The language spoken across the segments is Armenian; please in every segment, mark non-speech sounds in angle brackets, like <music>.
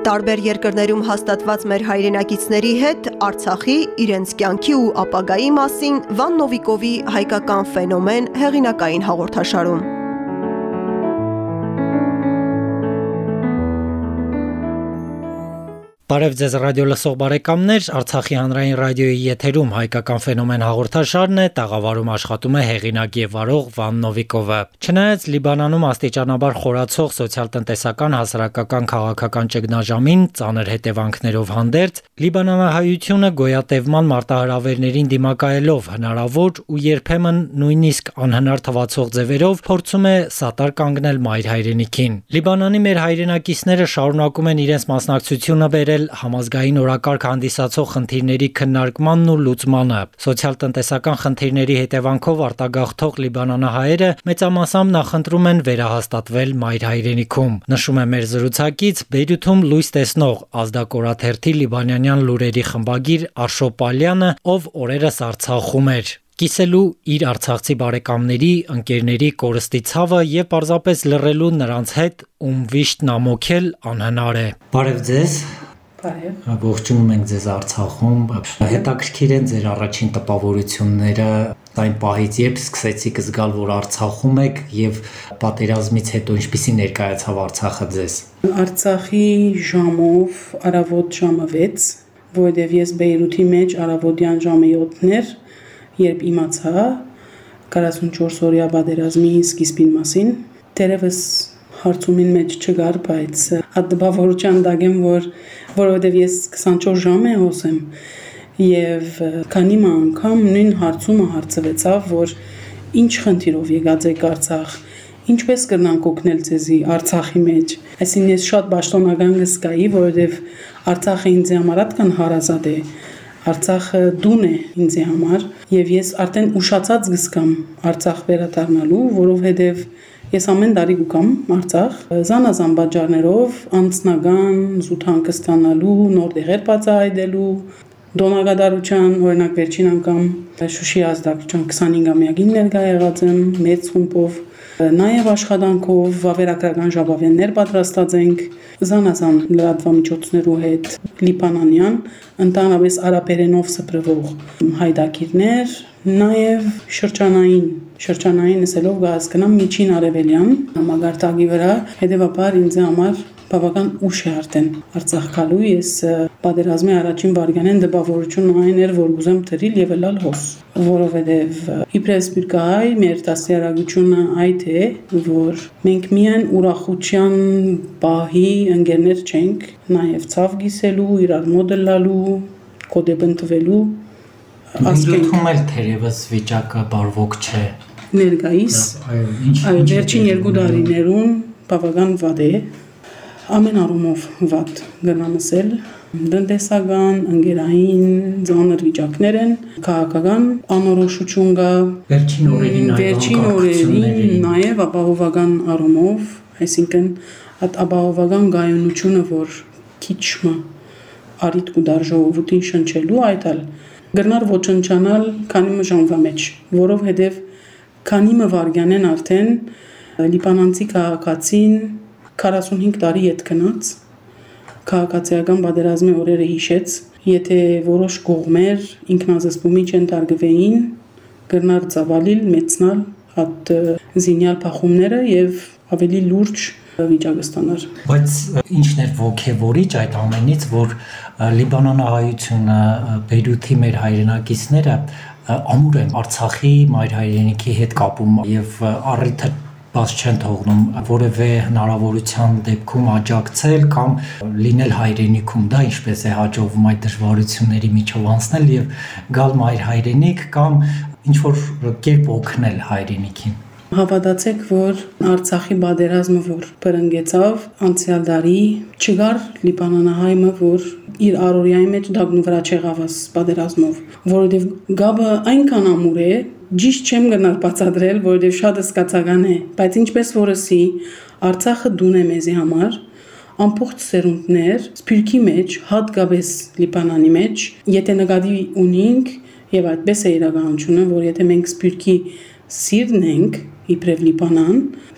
Տարբեր երկրներում հաստատված մեր հայրենակիցների հետ Արցախի, իրենց կյանքի ու ապագայի մասին Վան Նովիկովի «Հայկական ֆենոմեն» հեղինակային հաղորդաշարում։ Բարև ձեզ ռադիո լսող բարեկամներ, Արցախի հանրային ռադիոյի եթերում հայկական ֆենոմեն հաղորդաշարն է, տաղավարում աշխատում է հեղինակ եւ վարող Վան Նովիկովը։ Չնայած Լիբանանում աստիճանաբար խորացող սոցիալ-տնտեսական հասարակական քաղաքական ճգնաժամին ծանր հետևանքներով հանդերձ, Լիբանանահայությունը գոյատևման մարտահրավերներին դիմակայելով հնարավոր ու երբեմն նույնիսկ անհնար թվացող ձևերով փորձում է սատար կանգնել մայր հայրենիքին։ Լիբանանի մեր հայրենակիցները շարունակում են իրենց մասնակցությունը բերել տրամադրել համազգային օրակարգ հանդիսացող խնդիրների քննարկմանն ու լուծմանը։ Սոցիալ-տնտեսական խնդիրների հետևանքով արտագաղթող լիբանանահայերը մեծամասամբ նախընտրում են վերահաստատվել մայր հայրենիքում։ Նշում է մեր զրուցակից Բեյրութում լույս տեսնող ազդակորաթերթի լիբանանյան լուրերի խմբագիր Արշո Պալյանը, ով օրերս Արցախում էր կիսելու իր արցախցի բարեկամների, ընկերների կորստի ցավը եւ պարզապես լռելու նրանց հետ, ում վիշտն ամոքել անհնար է։ Բարև ձեզ։ Բարև։ Ողջունում ենք ձեզ Արցախում։ Հետաքրքիր են ձեր առաջին տպավորությունները այն պահից, երբ սկսեցիք զգալ, որ Արցախում եք եւ պատերազմից հետո ինչպիսի ներկայացավ Արցախը ձեզ։ Արցախի ժամով արավոտ ժամը 6, որովհետեւ ես Բեյրութի մեջ արավոտյան ժամը 7-ն էր, երբ իմացա 44 օրյա պատերազմի սկիզբին մասին, դերևս հարցումին մեջ չգար, բայց ադբավորության դագեմ, որ որովհետև ես 24 ժամ եմ հոսեմ եւ քանի անգամ նույն հարցումը հարցվեցավ, որ ինչ խնդիրով եկած եք Արցախ, ինչպես կրնանք օգնել ձեզի Արցախի մեջ։ Այսինքն ես շատ ճշտոնական կսկայի, որովհետև Արցախը ինձ համար ատկան հարազատ է։ Արցախը դուն է ինձ համար եւ ես արդեն ուշացած գսկամ Արցախ վերադառնալու, որովհետեւ Ես ամեն տարի գուկամ Արցախ, զանազան բաժարներով անձնական զութանքը ստանալու, նոր դեղեր բացահայտելու, Դոնագադարության օրինակ վերջին անգամ Շուշի ազդակցության 25-ամյակին ներկա եղած եմ մեծ խումբով Նաև աշխատանքով վավերագրական ժապավեններ պատրաստած ենք զանազան լրատվամիջոցներու հետ լիբանանյան, ընդհանրապես արաբերենով սփռվող հայդակիրներ, նաև շրջանային շրջանային ասելով գազկնամ միջին արևելյան համագարտակի վրա հետեւաբար ինձ համար բավական ուշ է արդեն Արցախ գալու ես պատերազմի առաջին վարյանեն դպավորություն այն էր որ ուզեմ թրիլ եւ ելալ հոս որովհետեւ իբրես բիրկայ մեր դասյարակությունը այդ է որ մենք միայն ուրախության բահի ընկերներ չենք նաեւ ցավ գիսելու իրար մոդելալու կոդեբնտվելու ասկենքում էլ թերևս վիճակը բարվոք չէ ներկայիս այո վերջին երկու տարիներուն բավական վատ է ամեն առումով վատ գնամսել տնտեսական, ընկերային ծանր վիճակներ են, քաղաքական անորոշություն կա, վերջին օրերին վերջին օրերին նաև ապահովական առումով, այսինքն այդ ապահովական գայունությունը, որ քիչը արիտ ու դարժողովուտին շնչելու այդալ գրնար ոչնչանալ քանի ժամվա մեջ, որովհետև քանի մվարգյանեն արդեն լիբանանցի քաղաքացին 45 տարի ետ գնաց քաղաքացիական պատերազմի օրերը հիշեց եթե որոշ կողմեր ինքնազսպումի չընտարգվեին գրնար ծավալիլ մեծնալ հատ զինյալ փախումները եւ ավելի լուրջ վիճակը ստանար բայց ինչն էր ողքեվորիչ այդ ամենից որ լիբանանահայությունը Բեյրութի մեր հայրենակիցները ամուր են Արցախի մայր հայրենիքի հետ կապում եւ առիթը բաց չեն թողնում որևէ հնարավորության դեպքում աջակցել կամ լինել հայրենիքում դա ինչպես է հաջողվում այդ դժվարությունների միջով անցնել եւ գալ մայր հայրենիք կամ ինչ որ կերպ օգնել հայրենիքին Հավատացեք, որ Արցախի բادرազմը, որ բրընկեցավ անցյալ դարի, չգար Լիբանանահայմը, որ իր արորիայի մեջ դագնու վրա չեղավ աս բادرազմով, որովհետև գաբը այնքան ամուր է, ճիշտ չեմ գնալ բացադրել, որովհետև շատ սկացական է, բայց ինչպես որսի Արցախը դուն է մեզի համար, ամբողջ սերունդներ սփյուռքի մեջ, հատկապես Լիբանանի մեջ, եթե նկատի ունենք, եւ այդպես է իրականությունը, որ եթե մենք սփյուռքի սիրն ենք, իբրև Լիբանան,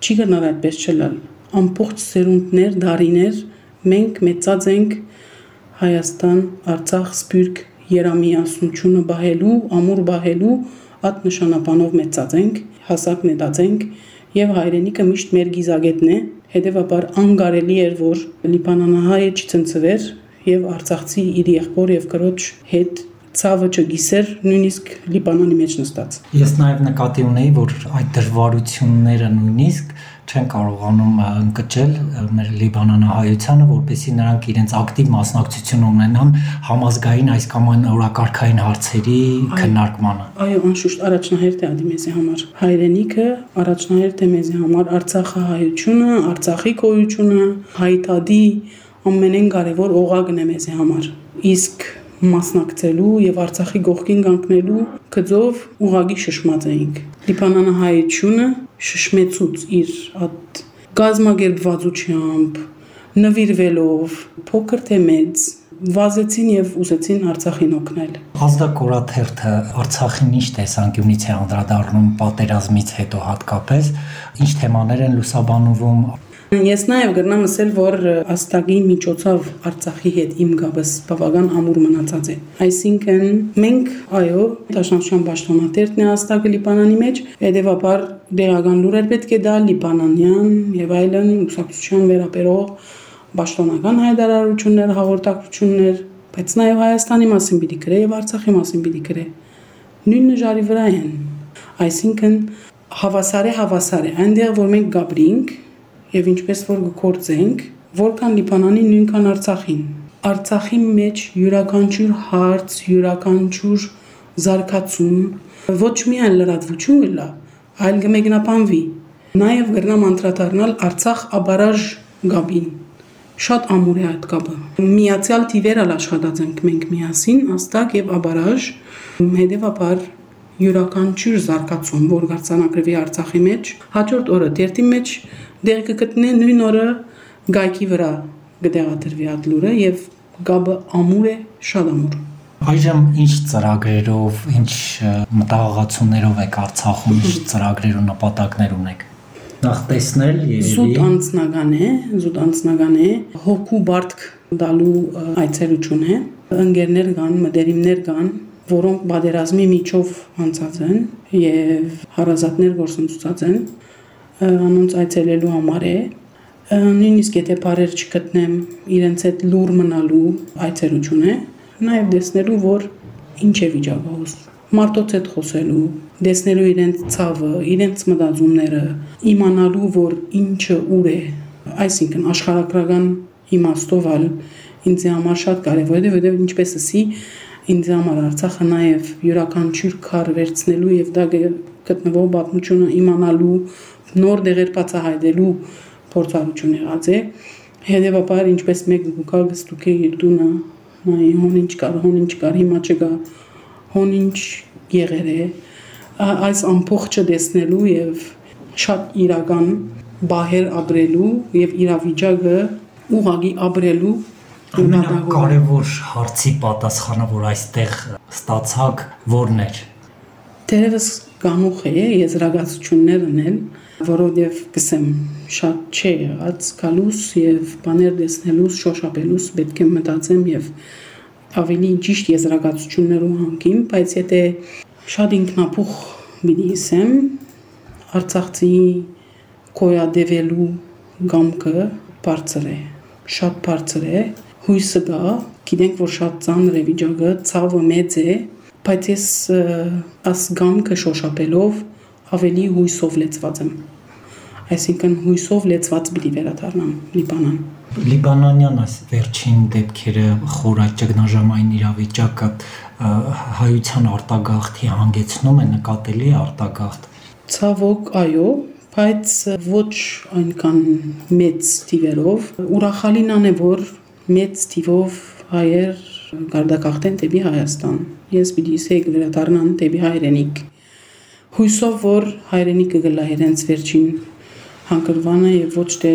չի գնալ այդպես չլալ։ Ամբողջ սերունդներ, դարիներ Մենք մեծած ենք Հայաստան, Արցախ, Սփյուռք երամիասնությունը բահելու, ամուր բահելու այդ նշանաբանով մեծած ենք, հասակ նետած ենք եւ հայրենիքը միշտ մեր գիզագետն է, հետեւաբար անկարելի էր որ լիբանանահայը չցնցվեր եւ արցախցի իր եղբոր եւ կրոջ հետ ցավը չգիսեր նույնիսկ լիբանանի մեջ նստած։ Ես նաև նկատի ունեի, որ այդ դժվարությունները նույնիսկ չեն կարողանում ընկճել մեր լիբանանահայությանը, որպեսզի նրանք իրենց ակտիվ մասնակցություն ունենան համազգային այս կամ այն օրակարգային հարցերի քննարկմանը։ Այո, անշուշտ առաջնահերթ է ադիմեզի համար։ Հայրենիքը առաջնահերթ է մեզի համար Արցախը հայությունը, Արցախի գոյությունը, հայտադի ամենեն կարևոր օղակն է մեզի համար։ Իսկ մասնակցելու եւ Արցախի գողքին կանգնելու գծով ուղագի շշմած էինք։ Լիբանանահայությունը շշմեցուց իր այդ գազագերբվածությամբ, նվիրվելով փոքր թե մեծ վազեցին եւ ուզեցին Արցախին օգնել։ Ազդակորաթերթը Արցախին ինչ տեսանկյունից է անդրադառնում պատերազմից հետո հատկապես, ինչ թեմաներ են լուսաբանվում Ես նաև գրնամ ասել, որ աստագի միջոցով Արցախի հետ իմ գաբս բավական ամուր մնացած է։ Այսինքն մենք, այո, Դաշնաշան պաշտոնատերն է աստագը Լիբանանի մեջ, հետևաբար դեղական լուրեր պետք է դա Լիբանանյան եւ այլն ուսակցության վերաբերող պաշտոնական հայտարարություններ, հաղորդակցություններ, բայց նաև Հայաստանի մասին պիտի գրե եւ Արցախի մասին պիտի գրե։ Նույն ժարի վրա են։ Այսինքն հավասար է հավասար է։ Այնտեղ որ մենք գաբրինք, եւ ինչպես որ գործենք, որքան Լիբանանի նույնքան Արցախին։ Արցախի մեջ յուրաքանչյուր հարց, յուրաքանչյուր զարգացում ոչ միայն լրատվություն գլա, այլ կմեկնաբանվի։ Նաև գրնամ անդրադառնալ Արցախ աբարաժ գաբին։ Շատ ամուր է այդ կապը։ Միացյալ թիվերալ աշխատած ենք մենք միասին, աստակ եւ աբարաժ, հետեւաբար յուրաքանչյուր զարգացում, որ գարցանակրվի Արցախի մեջ, հաջորդ օրը դերտի մեջ դեր կգտնե նույն օրը գայքի վրա կդեղադրվի այդ լուրը եւ գաբը ամուր է, շատ ամուր։ Այժմ ինչ ծրագրերով, ինչ մտահղացումներով եք Արցախում, <laughs> ինչ ծրագրեր ու նպատակներ ունեք։ Նախ տեսնել երևի Զուտ անձնական է, զուտ անձնական է, հոգու բարդք դալու այցելություն է։ Ընկերներ կան, մտերիմներ կան, որոնք պատերազմի միջով անցած են եւ հարազատներ գործընծած են անոնց այցելելու համար է նույնիսկ եթե բարեր չգտնեմ իրենց այդ լուր մնալու այցելություն է նաեւ դեսնելու որ ինչ է վիճակը մարդոց հետ խոսելու դեսնելու իրենց ցավը իրենց մտածումները իմանալու որ ինչը ուր է այսինքն աշխարհագրական իմաստով ալ ինձ համար շատ կարևոր է որովհետեւ ինչպես ասի ինձ համար Արցախը նաև յուրաքանչյուր քար վերցնելու եւ դա գտնվող պատմությունը իմանալու նոր դեղեր բացահայտելու փորձառություն եղած է հետևաբար ինչպես մեկ գուկա գստուկ է իր տունը նայ հոն ինչ կար հոն ինչ կար հիմա չկա հոն ինչ եղեր է այս ամփոխը տեսնելու եւ շատ իրական բահեր ապրելու եւ իրավիճակը ուղագի ապրելու ամենակարևոր հարցի պատասխանը որ այստեղ ստացակ որն էր Տերևս կանուխ է եզրակացություններ ունել որովհետև գսեմ շատ չէ եղած գալուս եւ բաներ տեսնելուս շոշափելուս պետք է մտածեմ եւ ավելի ճիշտ եզրակացություններով հանգիմ, բայց եթե շատ ինքնապուխ մի ասեմ Արցախցի կոյադևելու գամքը բարձր է, շատ բարձր է, հույսը կա, գիտենք որ շատ ծանր է վիճակը, ցավը մեծ է, բայց ես աս գամքը շոշափելով ավելի հույսով լեցված եմ այսինքն հույսով լեցված պիտի վերադառնամ Լիբանան։ Լիբանանյան այս վերջին դեպքերը խորը ճգնաժամային իրավիճակը հայության արտագաղթի հանգեցնում է նկատելի արտագաղթ։ Ցավոք, այո, բայց ոչ այնքան մեծ թիվերով։ Ուրախալին է որ մեծ թիվով հայեր գարդակախտեն դեպի Հայաստան։ Ես պիտի ասեի վերադառնան դեպի հայրենիք։ Հույսով որ հայրենիքը գլա իրենց վերջին հանգրվանը եւ ոչ թե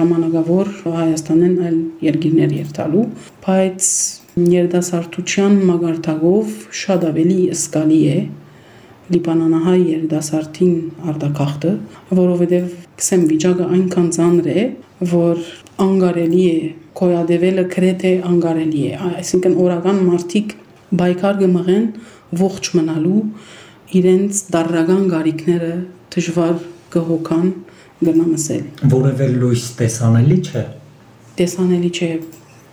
ժամանակավոր Հայաստանեն այլ երկիրներ երթալու, բայց երդասարտության մագարտակով շատ ավելի սկալի է լիբանանահայ երիտասարդին արտակախտը, որովհետև կսեմ վիճակը այնքան ծանր է, որ անգարելի է կոյադևելը գրեթե անգարելի է, այսինքն օրական մարդիկ բայկար կմղեն ողջ մնալու իրենց դարրական գարիքները դժվար կհոգան գնամսել։ Որևէ լույս տեսանելի չէ։ Տեսանելի չէ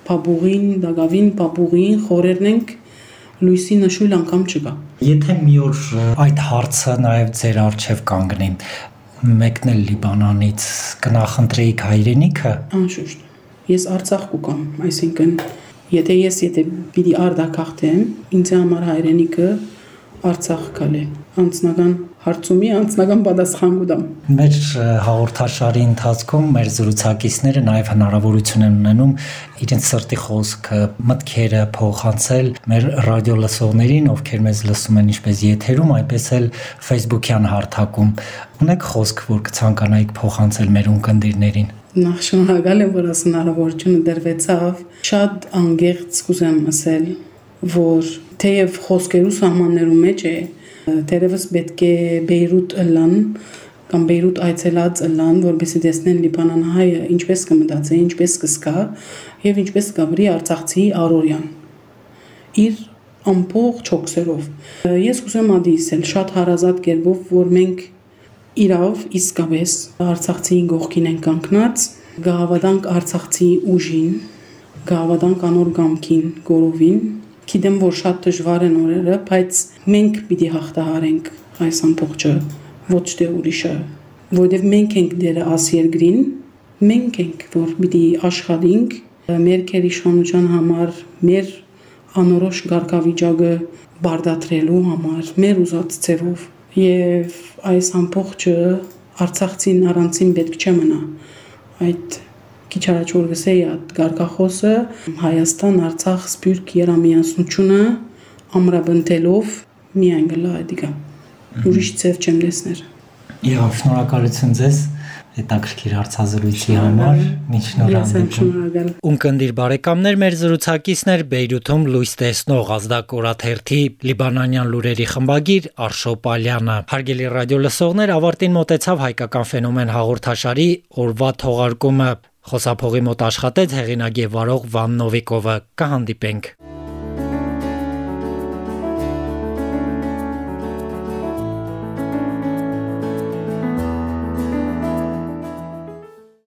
փաբուղին, դագավին, փաբուղին խորերն ենք լույսի նշույլ անգամ չկա։ Եթե մի օր այդ հարցը նաև ձեր արժև կանգնին, մեկնել Լիբանանից կնախընտրեիք հայրենիքը։ Անշուշտ։ Ես Արցախ կուկամ, այսինքն եթե ես եթե պիտի արդակախտեմ, ինձ համար հայրենիքը Արցախ գալի անձնական հարցումի անձնական պատասխան կտամ։ Մեր հաղորդաշարի ընթացքում մեր զրուցակիցները նաև հնարավորություն են ունենում իրենց սրտի խոսքը, մտքերը փոխանցել մեր ռադիո լսողներին, ովքեր մեզ լսում են ինչպես եթերում, այնպես էլ Facebook-յան հարթակում։ Ունեք խոսք, որ կցանկանայիք փոխանցել մեր ունկնդիրներին։ Նախ շնորհակալ եմ, որ ասն հնարավորությունը դրվեցավ։ Շատ անգեղծ կուզեմ ասել, որ թեև խոսքերու սահմաններու մեջ է, Տերևս պետք է Բեյրութ ըլլան կամ Բեյրութ այցելած ըլլան, որովհետեւ տեսնեն Լիբանան հայը ինչպես կմտածե, ինչպես կսկա եւ ինչպես կաբրի Արցախցի Արորյան։ Իր ամբողջ հոգսերով։ Ես կուզեմ ադիսել շատ հարազատ կերպով, որ մենք իրավ իսկապես Արցախցի գողքին են կանգնած, գահավատանք Արցախցի ուժին, գահավատանք անոր գամքին, գորովին Գիտեմ, որ շատ դժվար են օրերը, բայց մենք պիտի հաղթահարենք այս ամբողջը, ոչ թե ուրիշը, որովհետև մենք ենք դերը աս երկրին, մենք ենք, որ պիտի աշխատենք մեր քերիշանության համար, մեր անորոշ գարկավիճակը բարդատրելու համար, մեր ուզած ձևով եւ այս ամբողջը Արցախցին առանցին պետք չէ մնա։ Այդ քիչ առաջ որ գսեի գարկախոսը Հայաստան, Արցախ, Սփյուռք երամիասնությունը ամրաբնտելով միայն գլա դիգա։ Ուրիշ ձև չեմ տեսներ։ Եվ շնորհակալություն ձեզ հետաքրքիր հարցազրույցի համար։ Ինչ շնորհանդիպում։ Ունկնդիր բարեկամներ, մեր զրուցակիցներ Բեյրութում լույս տեսնող ազդակորաթերթի լիբանանյան լուրերի խմբագիր Արշո Պալյանը։ Հարգելի ռադիո լսողներ, ավարտին մոտեցավ հայկական ֆենոմեն հաղորդաշարի օրվա թողարկումը։ Խոսափողի մոտ աշխատեց հեղինակ եւ վարող Վան Նովիկովը։ Կհանդիպենք։